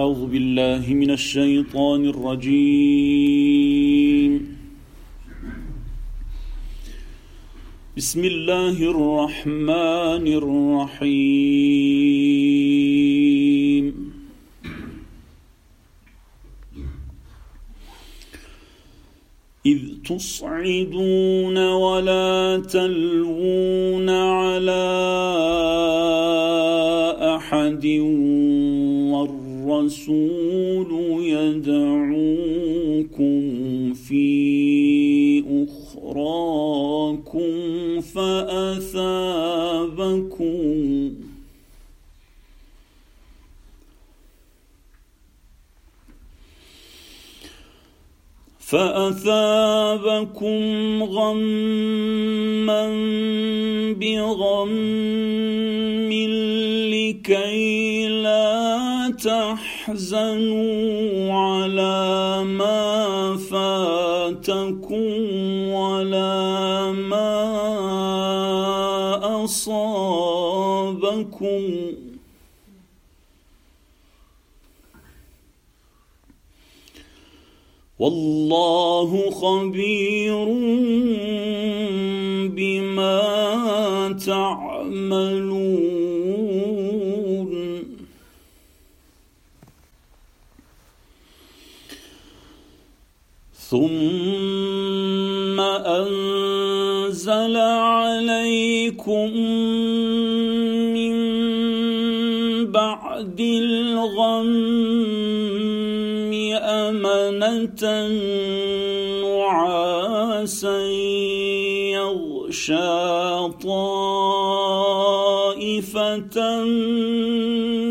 أعوذ بالله من الشيطان الرجيم. بسم الله الرحمن الرحيم. إذ تصعدون ولا تلوون على أحد الرسول يدعوكم في أخراكم فأثابكم. فأثابكم غما بغم لكي لا تحزنوا. على ما فاتكم ولا ما أصابكم. والله خبير بما تعملون. ثم أنزل عليكم من بعد الغم أمنة نعاسا يغشى طائفة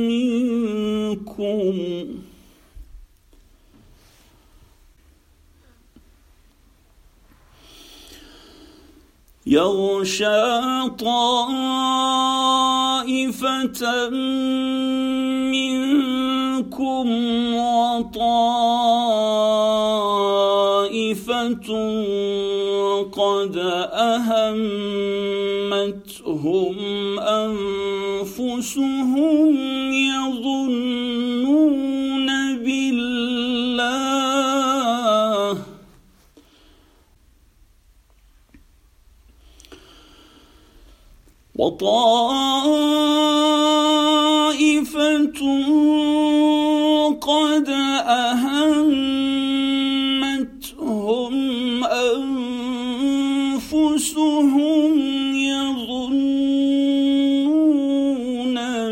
منكم. يغشى طائفة منكم وطائفة قد أهمتهم أنفسهم يظنون وطائفة قد أهمتهم أنفسهم يظنون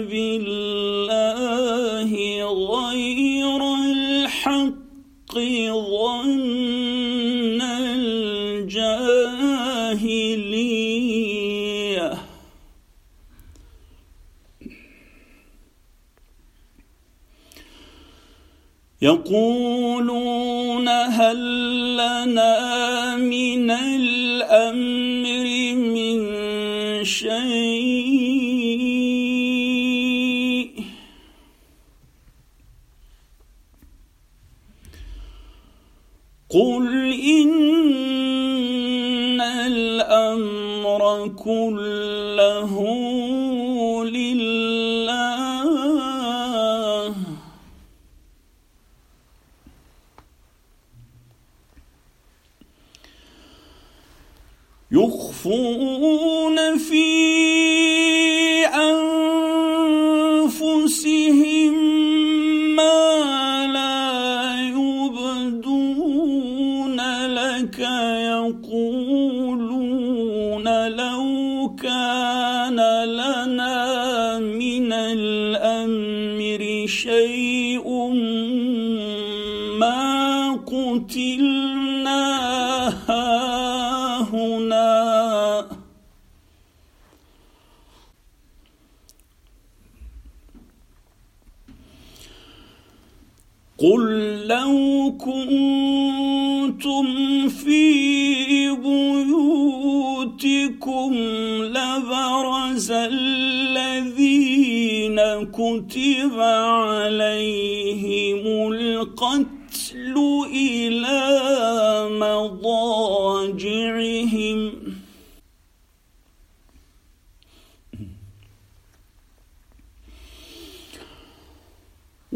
بالله غير الحق ظن الجاهليه يقولون هل لنا من الأمر من شيء؟ قل إن الأمر كله لله يخفون في أنفسهم ما لا يبدون لك يقولون لو كان لنا من الأمر شيء ما قتلنا قل لو كنتم في بيوتكم لبرز الذين كتب عليهم القتل إلى مضاجعهم.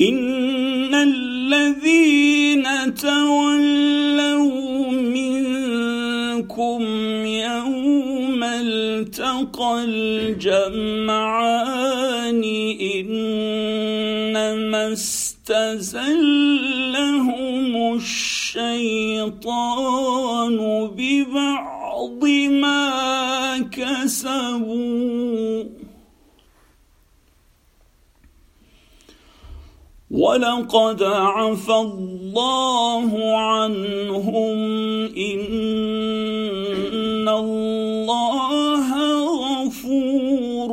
إن الذين تولوا منكم يوم التقى الجمعان إنما استزلهم الشيطان ببعض ما كسبوا ولقد عفى الله عنهم إن الله غفور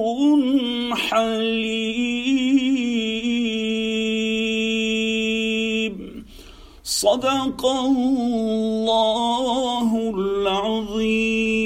حليم. صدق الله العظيم.